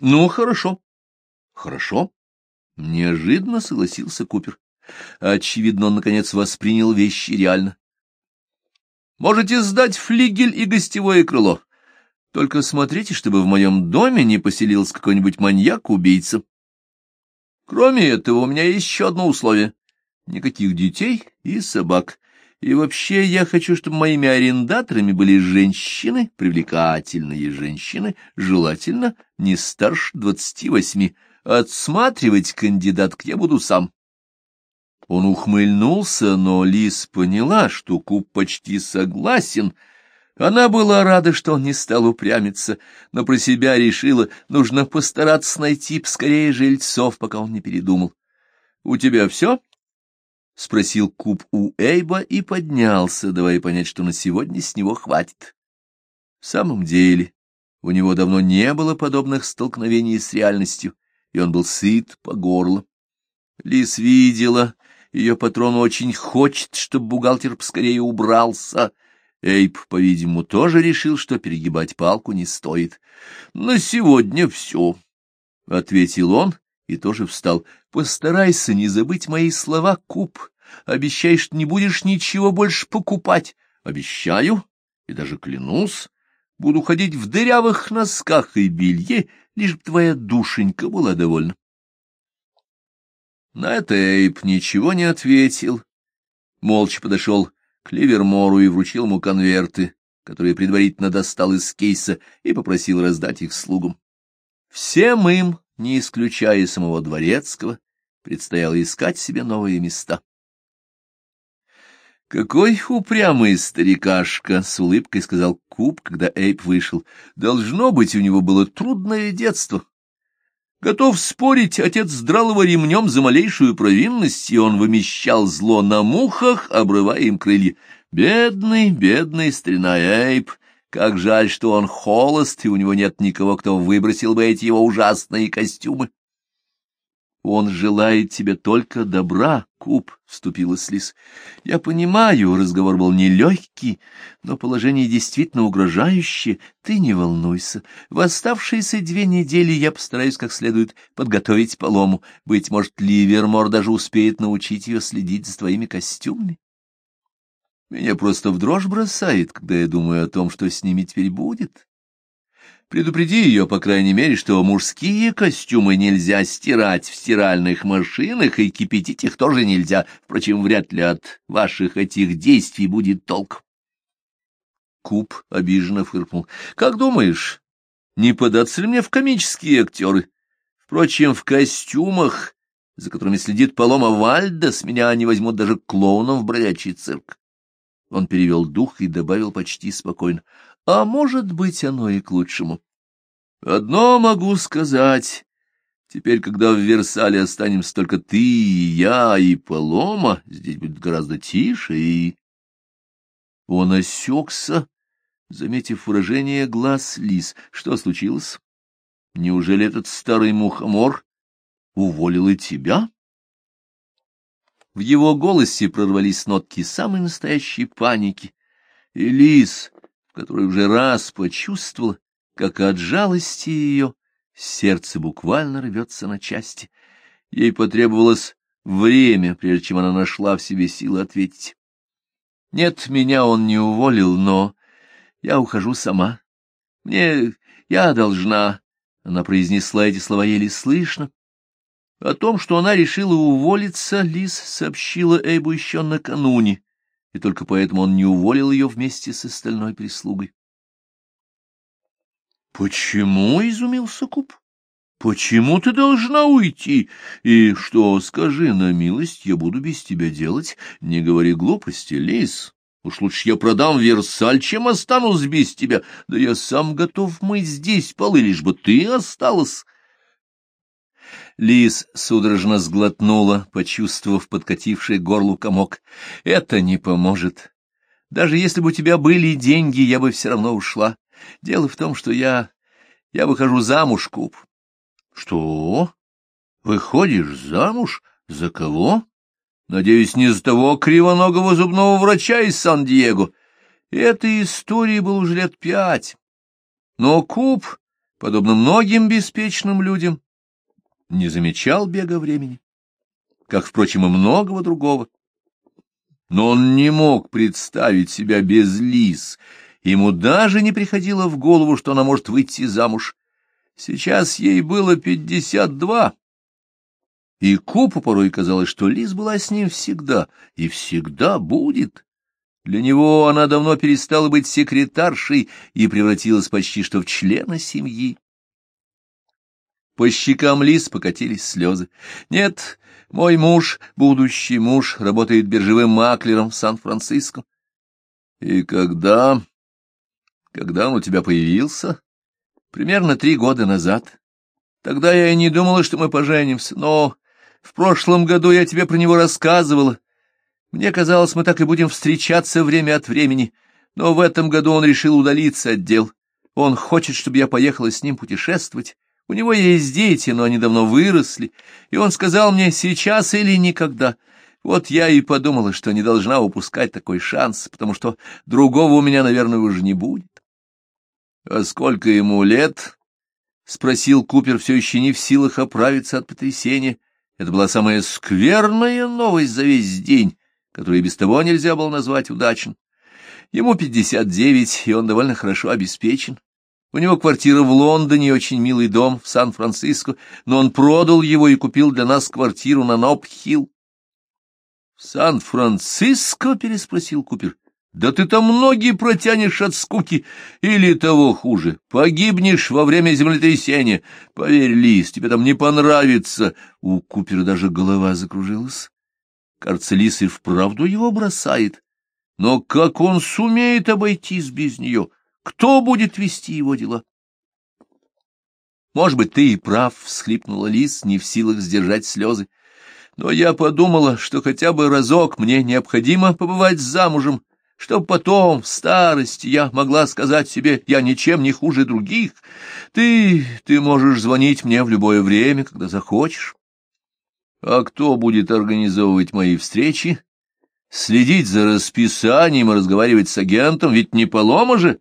Ну, хорошо. Хорошо. Неожиданно согласился Купер. Очевидно, он, наконец, воспринял вещи реально. Можете сдать флигель и гостевое крыло. Только смотрите, чтобы в моем доме не поселился какой-нибудь маньяк-убийца. Кроме этого, у меня есть еще одно условие. Никаких детей и собак. И вообще я хочу, чтобы моими арендаторами были женщины, привлекательные женщины, желательно не старше двадцати восьми. Отсматривать кандидаток я буду сам. Он ухмыльнулся, но Лис поняла, что Куб почти согласен. Она была рада, что он не стал упрямиться, но про себя решила, нужно постараться найти поскорее жильцов, пока он не передумал. — У тебя все? — спросил Куб у Эйба и поднялся, давая понять, что на сегодня с него хватит. В самом деле, у него давно не было подобных столкновений с реальностью, и он был сыт по горло. Лис видела, ее патрон очень хочет, чтобы бухгалтер поскорее убрался. Эйп, по-видимому, тоже решил, что перегибать палку не стоит. — На сегодня все, — ответил он и тоже встал. — Постарайся не забыть мои слова, Куб. Обещай, что не будешь ничего больше покупать. Обещаю и даже клянусь. Буду ходить в дырявых носках и белье, лишь бы твоя душенька была довольна. На это Эйп ничего не ответил. Молча подошел к Ливермору и вручил ему конверты, которые предварительно достал из кейса и попросил раздать их слугам. Всем им, не исключая самого дворецкого, предстояло искать себе новые места. «Какой упрямый старикашка!» — с улыбкой сказал Куб, когда Эйп вышел. «Должно быть, у него было трудное детство. Готов спорить, отец драл его ремнем за малейшую провинность, и он вымещал зло на мухах, обрывая им крылья. Бедный, бедный старина Эйп! Как жаль, что он холост, и у него нет никого, кто выбросил бы эти его ужасные костюмы. Он желает тебе только добра, Куб, — вступилась Лис. Я понимаю, разговор был нелегкий, но положение действительно угрожающее. Ты не волнуйся. В оставшиеся две недели я постараюсь как следует подготовить полому. Быть может, Ливермор даже успеет научить ее следить за твоими костюмами. Меня просто в дрожь бросает, когда я думаю о том, что с ними теперь будет. Предупреди ее, по крайней мере, что мужские костюмы нельзя стирать в стиральных машинах, и кипятить их тоже нельзя. Впрочем, вряд ли от ваших этих действий будет толк. Куб обиженно фыркнул. — Как думаешь, не податься ли мне в комические актеры? Впрочем, в костюмах, за которыми следит Палома с меня не возьмут даже клоуном в бродячий цирк. Он перевел дух и добавил почти спокойно. А может быть, оно и к лучшему. Одно могу сказать. Теперь, когда в Версале останемся только ты и я, и Полома, здесь будет гораздо тише, и... Он осекся, заметив выражение глаз лис. Что случилось? Неужели этот старый мухомор уволил и тебя? В его голосе прорвались нотки самой настоящей паники, и лис который уже раз почувствовал, как от жалости ее сердце буквально рвется на части. Ей потребовалось время, прежде чем она нашла в себе силы ответить. Нет, меня он не уволил, но я ухожу сама. Мне... я должна... Она произнесла эти слова еле слышно. О том, что она решила уволиться, Лиз сообщила Эйбу еще накануне, и только поэтому он не уволил ее вместе с остальной прислугой. — Почему? — изумился Куб. — Почему ты должна уйти? И что, скажи на милость, я буду без тебя делать? Не говори глупости, Лис. Уж лучше я продам Версаль, чем останусь без тебя. Да я сам готов мыть здесь полы, лишь бы ты осталась. Лис судорожно сглотнула, почувствовав подкативший горлу комок. «Это не поможет. Даже если бы у тебя были деньги, я бы все равно ушла. Дело в том, что я... я выхожу замуж, Куб». «Что? Выходишь замуж? За кого?» «Надеюсь, не за того кривоногого зубного врача из Сан-Диего. Этой истории было уже лет пять. Но Куб подобно многим беспечным людям, не замечал бега времени, как, впрочем, и многого другого. Но он не мог представить себя без Лиз, ему даже не приходило в голову, что она может выйти замуж. Сейчас ей было пятьдесят два, и Купу порой казалось, что Лиз была с ним всегда и всегда будет. Для него она давно перестала быть секретаршей и превратилась почти что в члена семьи. По щекам Лиз покатились слезы. Нет, мой муж, будущий муж, работает биржевым маклером в Сан-Франциско. И когда... Когда он у тебя появился? Примерно три года назад. Тогда я и не думала, что мы поженимся, но в прошлом году я тебе про него рассказывала. Мне казалось, мы так и будем встречаться время от времени, но в этом году он решил удалиться от дел. Он хочет, чтобы я поехала с ним путешествовать. У него есть дети, но они давно выросли, и он сказал мне сейчас или никогда. Вот я и подумала, что не должна упускать такой шанс, потому что другого у меня, наверное, уже не будет. — А сколько ему лет? — спросил Купер, все еще не в силах оправиться от потрясения. Это была самая скверная новость за весь день, которую без того нельзя было назвать удачным. Ему пятьдесят девять, и он довольно хорошо обеспечен. У него квартира в Лондоне очень милый дом в Сан-Франциско, но он продал его и купил для нас квартиру на Ноб-Хилл. — Сан-Франциско? — переспросил Купер. — Да ты там ноги протянешь от скуки, или того хуже, погибнешь во время землетрясения. Поверь, Лис, тебе там не понравится. У Купера даже голова закружилась. Кажется, Лис и вправду его бросает. Но как он сумеет обойтись без нее? — кто будет вести его дела? Может быть, ты и прав, — всхлипнула Лис, не в силах сдержать слезы. Но я подумала, что хотя бы разок мне необходимо побывать замужем, чтобы потом, в старости, я могла сказать себе, я ничем не хуже других. Ты, ты можешь звонить мне в любое время, когда захочешь. А кто будет организовывать мои встречи? Следить за расписанием и разговаривать с агентом, ведь не полома же.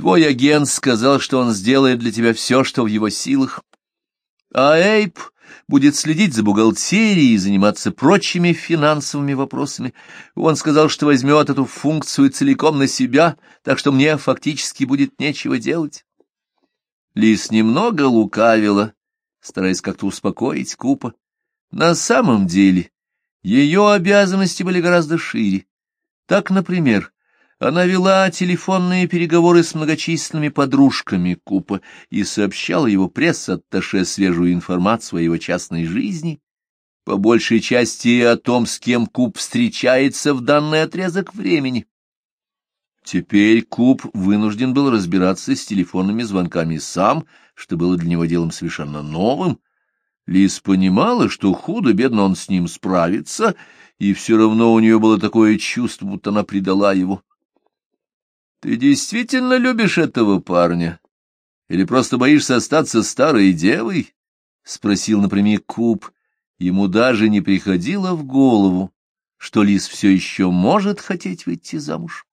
Твой агент сказал, что он сделает для тебя все, что в его силах. А Эйп будет следить за бухгалтерией и заниматься прочими финансовыми вопросами. Он сказал, что возьмет эту функцию целиком на себя, так что мне фактически будет нечего делать. Лис немного лукавила, стараясь как-то успокоить Купа. На самом деле ее обязанности были гораздо шире. Так, например, она вела телефонные переговоры с многочисленными подружками Купа и сообщала его пресс-атташе свежую информацию о его частной жизни, по большей части о том, с кем Куп встречается в данный отрезок времени. Теперь Куп вынужден был разбираться с телефонными звонками сам, что было для него делом совершенно новым. Лис понимала, что худо-бедно он с ним справится, и все равно у нее было такое чувство, будто она предала его. Ты действительно любишь этого парня? Или просто боишься остаться старой девой? — спросил напрямик Куб. Ему даже не приходило в голову, что Лис все еще может хотеть выйти замуж.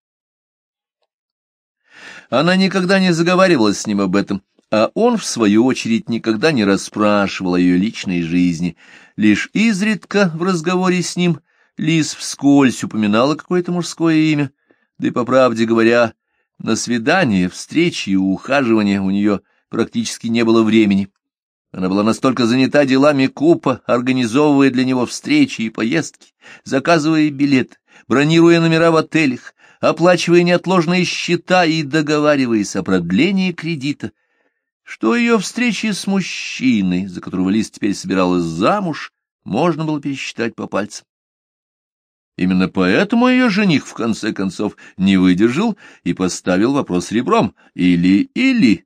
Она никогда не заговаривала с ним об этом, а он, в свою очередь, никогда не расспрашивал о ее личной жизни. Лишь изредка в разговоре с ним Лис вскользь упоминала какое-то мужское имя, да и, по правде говоря, на свидания, встречи и ухаживания у нее практически не было времени. Она была настолько занята делами Купа, организовывая для него встречи и поездки, заказывая билет, бронируя номера в отелях, оплачивая неотложные счета и договариваясь о продлении кредита, что ее встречи с мужчиной, за которого Лиз теперь собиралась замуж, можно было пересчитать по пальцам. Именно поэтому ее жених, в конце концов, не выдержал и поставил вопрос ребром «или-или».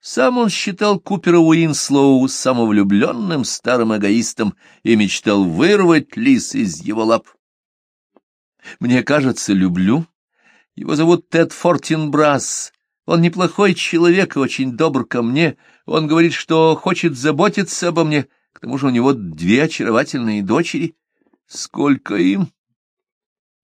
Сам он считал Купера Уинслоу самовлюбленным старым эгоистом и мечтал вырвать лис из его лап. «Мне кажется, люблю. Его зовут Тед Фортинбрас. Он неплохой человек и очень добр ко мне. Он говорит, что хочет заботиться обо мне. К тому же у него две очаровательные дочери. Сколько им?»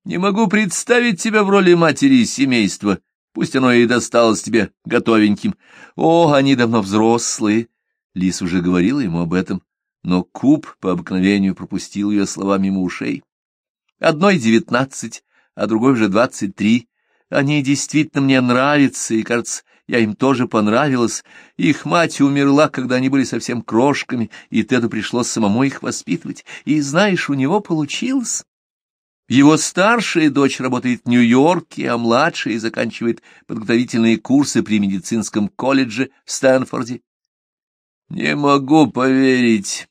Не могу представить тебя в роли матери семейства, Пусть оно и досталось тебе готовеньким. О, они давно взрослые. Лис уже говорила ему об этом, но Куб по обыкновению пропустил ее слова мимо ушей. Одной девятнадцать, а другой уже двадцать три. Они действительно мне нравятся, и, кажется, я им тоже понравилась. Их мать умерла, когда они были совсем крошками, и Теду пришлось самому их воспитывать. И, знаешь, у него получилось. Его старшая дочь работает в Нью-Йорке, а младшая заканчивает подготовительные курсы при медицинском колледже в Стэнфорде. — Не могу поверить,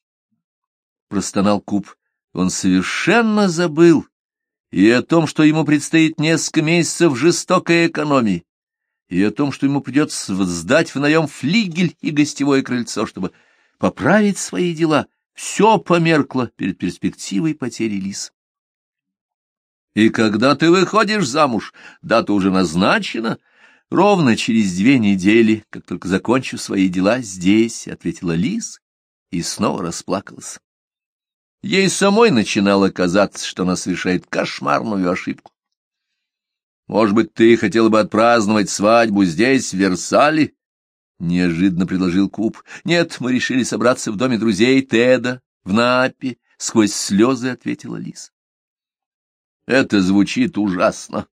— простонал Куб. Он совершенно забыл и о том, что ему предстоит несколько месяцев жестокой экономии, и о том, что ему придется сдать в наем флигель и гостевое крыльцо, чтобы поправить свои дела. Все померкло перед перспективой потери лис. И когда ты выходишь замуж, дата уже назначена. Ровно через две недели, как только закончу свои дела здесь, — ответила Лис и снова расплакалась. Ей самой начинало казаться, что она совершает кошмарную ошибку. Может быть, ты хотела бы отпраздновать свадьбу здесь, в Версале? — неожиданно предложил Куб. — Нет, мы решили собраться в доме друзей Теда, в Напе, — сквозь слезы ответила Лис. — Это звучит ужасно.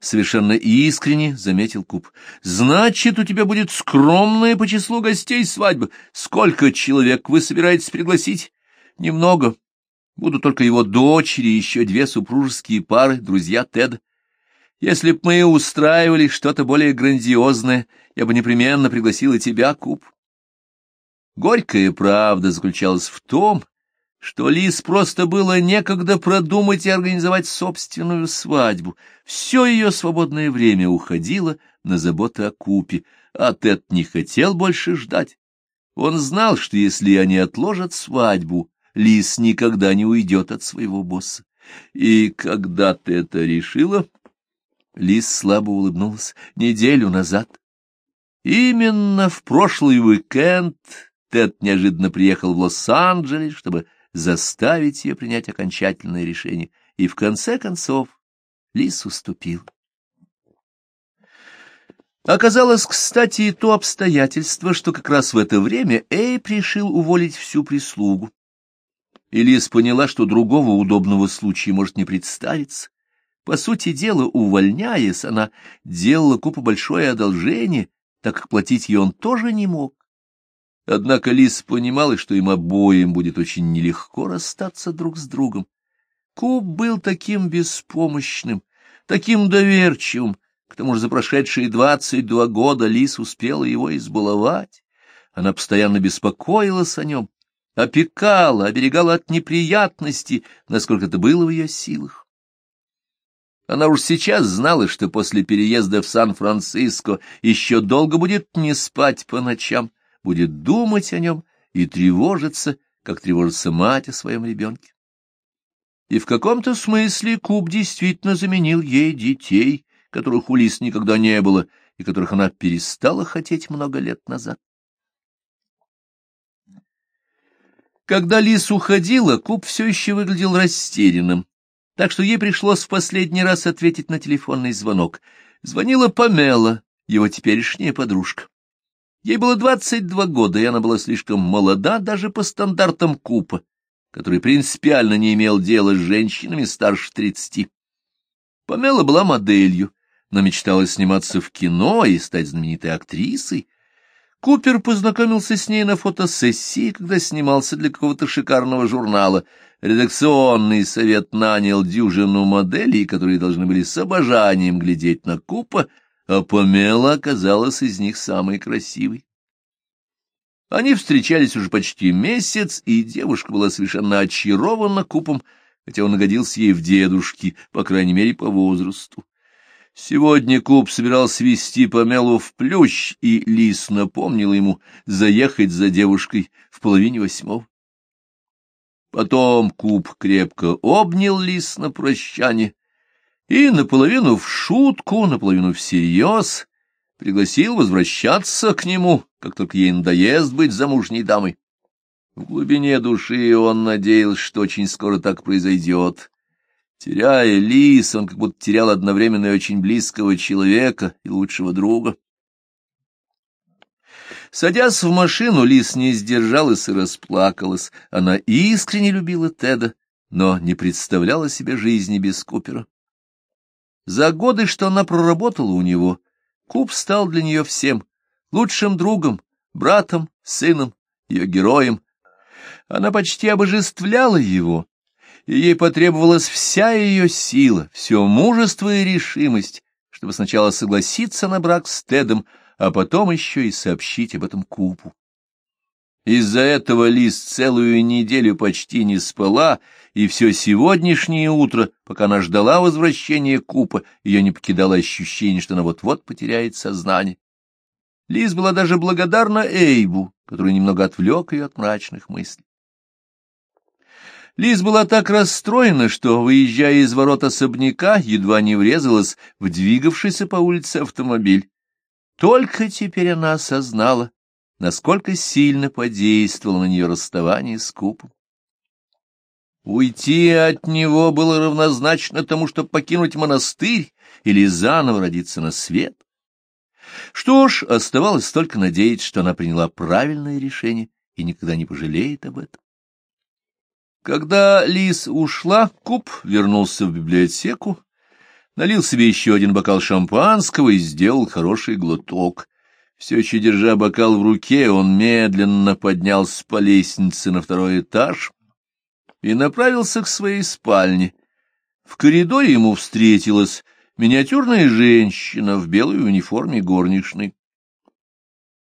Совершенно искренне заметил Куб. — Значит, у тебя будет скромная по числу гостей свадьба. Сколько человек вы собираетесь пригласить? — Немного. Будут только его дочери и еще две супружеские пары, друзья Теда. Если б мы устраивали что-то более грандиозное, я бы непременно пригласила тебя, Куб. Горькая правда заключалась в том, что Лис просто было некогда продумать и организовать собственную свадьбу. Все ее свободное время уходило на заботы о Купе, а Тед не хотел больше ждать. Он знал, что если они отложат свадьбу, Лис никогда не уйдет от своего босса. И когда ты это решила, Лис слабо улыбнулась. Неделю назад. Именно в прошлый уикенд Тед неожиданно приехал в Лос-Анджелес, чтобы заставить ее принять окончательное решение. И в конце концов Лис уступил. Оказалось, кстати, и то обстоятельство, что как раз в это время Эйп решил уволить всю прислугу. И Лис поняла, что другого удобного случая может не представиться. По сути дела, увольняясь, она делала Купу большое одолжение, так как платить ей он тоже не мог. Однако Лис понимала, что им обоим будет очень нелегко расстаться друг с другом. Куб был таким беспомощным, таким доверчивым, к тому же за прошедшие двадцать два года Лис успела его избаловать. Она постоянно беспокоилась о нем, опекала, оберегала от неприятностей, насколько это было в ее силах. Она уж сейчас знала, что после переезда в Сан-Франциско еще долго будет не спать по ночам, будет думать о нем и тревожиться, как тревожится мать о своем ребенке. И в каком-то смысле Куб действительно заменил ей детей, которых у Лис никогда не было, и которых она перестала хотеть много лет назад. Когда Лис уходила, Куб все еще выглядел растерянным так что ей пришлось в последний раз ответить на телефонный звонок. Звонила Памела, его теперешняя подружка. Ей было двадцать два года, и она была слишком молода даже по стандартам Купа, который принципиально не имел дела с женщинами старше тридцати. Памела была моделью, но мечтала сниматься в кино и стать знаменитой актрисой. Купер познакомился с ней на фотосессии, когда снимался для какого-то шикарного журнала — Редакционный совет нанял дюжину моделей, которые должны были с обожанием глядеть на Купа, а Помела оказалась из них самой красивой. Они встречались уже почти месяц, и девушка была совершенно очарована Купом, хотя он нагодился ей в дедушки, по крайней мере, по возрасту. Сегодня Куп собирался вести Помелу в плющ, и Лис напомнила ему заехать за девушкой в половине восьмого. Потом Куб крепко обнял лис на прощание и наполовину в шутку, наполовину всерьез пригласил возвращаться к нему, как только ей надоест быть замужней дамой. В глубине души он надеялся, что очень скоро так произойдет. Теряя лис, он как будто терял одновременно и очень близкого человека и лучшего друга. Садясь в машину, Лис не сдержалась и расплакалась. Она искренне любила Теда, но не представляла себе жизни без Купера. За годы, что она проработала у него, Куп стал для нее всем — лучшим другом, братом, сыном, ее героем. Она почти обожествляла его, и ей потребовалась вся ее сила, все мужество и решимость, чтобы сначала согласиться на брак с Тедом, а потом еще и сообщить об этом Купу. Из-за этого Лиз целую неделю почти не спала, и все сегодняшнее утро, пока она ждала возвращения Купа, ее не покидало ощущение, что она вот-вот потеряет сознание. Лиз была даже благодарна Эйбу, который немного отвлек ее от мрачных мыслей. Лиз была так расстроена, что, выезжая из ворот особняка, едва не врезалась в двигавшийся по улице автомобиль. Только теперь она осознала, насколько сильно подействовало на нее расставание с Купом. Уйти от него было равнозначно тому, чтобы покинуть монастырь или заново родиться на свет. Что ж, оставалось только надеяться, что она приняла правильное решение и никогда не пожалеет об этом. Когда Лис ушла, Куп вернулся в библиотеку налил себе еще один бокал шампанского и сделал хороший глоток. Все еще держа бокал в руке, он медленно поднялся по лестнице на второй этаж и направился к своей спальне. В коридоре ему встретилась миниатюрная женщина в белой униформе горничной.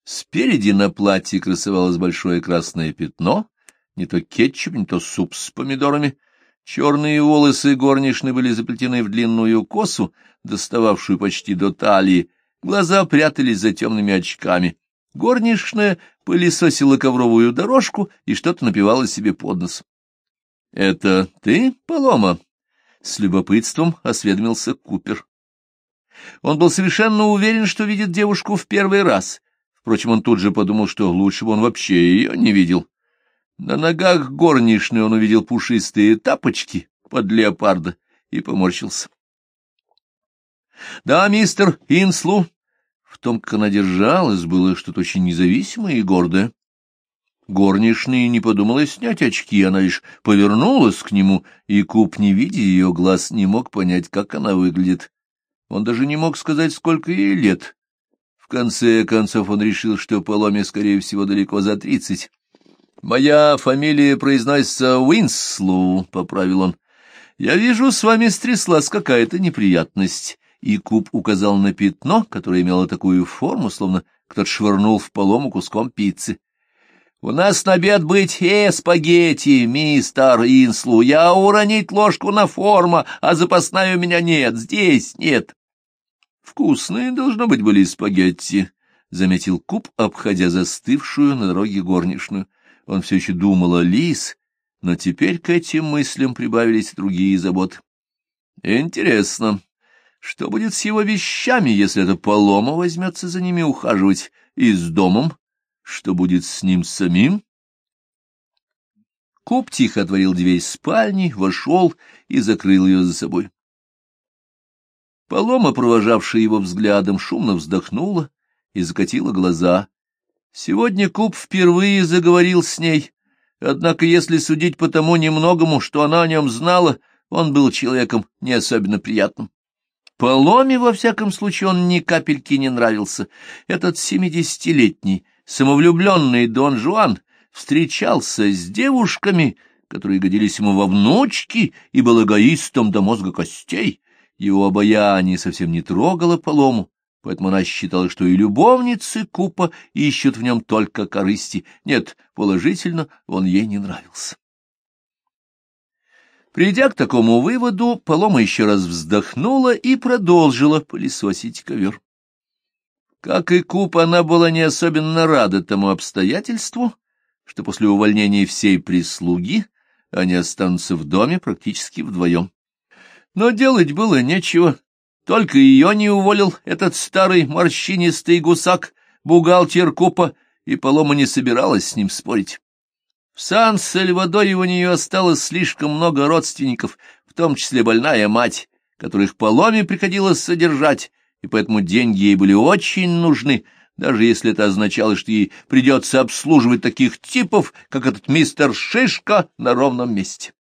Спереди на платье красовалось большое красное пятно, не то кетчуп, не то суп с помидорами — Черные волосы горничной были заплетены в длинную косу, достававшую почти до талии, глаза прятались за темными очками. Горничная пылесосила ковровую дорожку и что-то напевала себе под нос. — Это ты, Полома? — с любопытством осведомился Купер. Он был совершенно уверен, что видит девушку в первый раз. Впрочем, он тут же подумал, что лучше бы он вообще ее не видел. На ногах горничной он увидел пушистые тапочки под леопарда и поморщился. — Да, мистер Инслу. В том, как она держалась, было что-то очень независимое и гордое. Горничная не подумала снять очки, она лишь повернулась к нему, и Куб, не видя ее глаз, не мог понять, как она выглядит. Он даже не мог сказать, сколько ей лет. В конце концов он решил, что Поломе, скорее всего, далеко за тридцать. «Моя фамилия произносится Уинслоу», — поправил он. «Я вижу, с вами стряслась какая-то неприятность». И Куп указал на пятно, которое имело такую форму, словно кто-то швырнул в Палому куском пиццы. «У нас на обед быть э, спагетти, мистер Инслу. Я уронить ложку на форма, а запасная у меня нет, здесь нет». «Вкусные, должно быть, были спагетти», — заметил Куп, обходя застывшую на дороге горничную. Он все еще думал о Лис, но теперь к этим мыслям прибавились другие заботы. Интересно, что будет с его вещами, если эта полома возьмется за ними ухаживать, и с домом? Что будет с ним самим? Куб тихо отворил дверь спальни, вошел и закрыл ее за собой. Полома, провожавшая его взглядом, шумно вздохнула и закатила глаза, Сегодня Куб впервые заговорил с ней, однако, если судить по тому немногому, что она о нем знала, он был человеком не особенно приятным. Поломе, во всяком случае, он ни капельки не нравился. Этот семидесятилетний, самовлюбленный Дон Жуан встречался с девушками, которые годились ему во внучки, и был эгоистом до мозга костей. Его обаяние совсем не трогало Полому, Поэтому она считала, что и любовницы Купа ищут в нем только корысти. Нет, положительно, он ей не нравился. Придя к такому выводу, Полома еще раз вздохнула и продолжила пылесосить ковер. Как и Куп, она была не особенно рада тому обстоятельству, что после увольнения всей прислуги они останутся в доме практически вдвоем. Но делать было нечего, только ее не уволил этот старый морщинистый гусак, бухгалтер Купа, и Полома не собиралась с ним спорить. В Сан-Сальвадоре у нее осталось слишком много родственников, в том числе больная мать, которых поломе приходилось содержать, и поэтому деньги ей были очень нужны, даже если это означало, что ей придется обслуживать таких типов, как этот мистер Шишка на ровном месте.